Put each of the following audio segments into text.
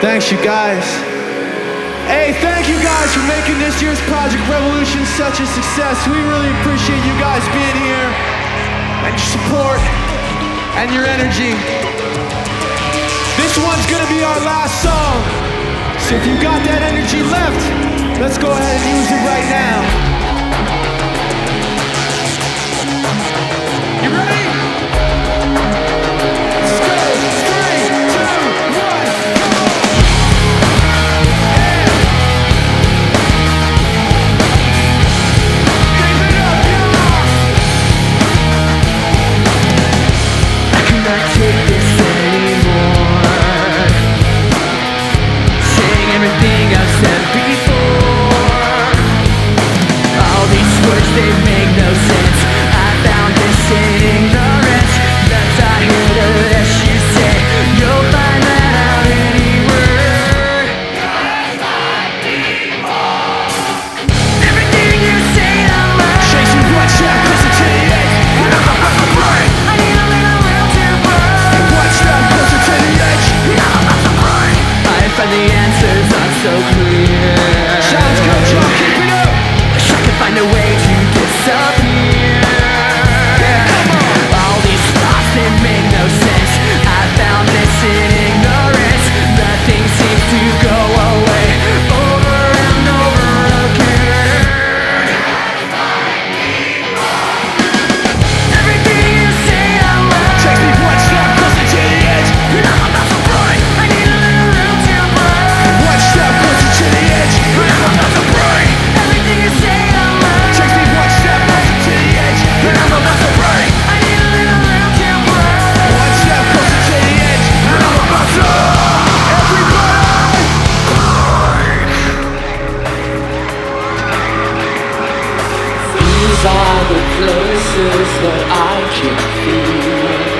Thanks, you guys. Hey, thank you guys for making this year's Projekt Revolution such a success. We really appreciate you guys being here and your support and your energy. This one's gonna be our last song. So if you got that energy left, let's go ahead and use it right now. Are the places that I can feel.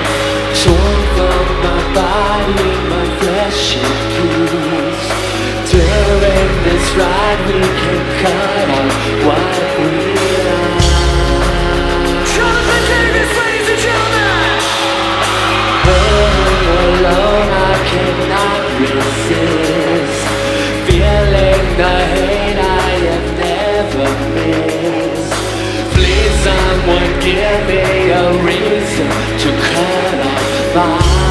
Torn from my body, my flesh. During this ride, we can cut out what we would give me a reason to cut off my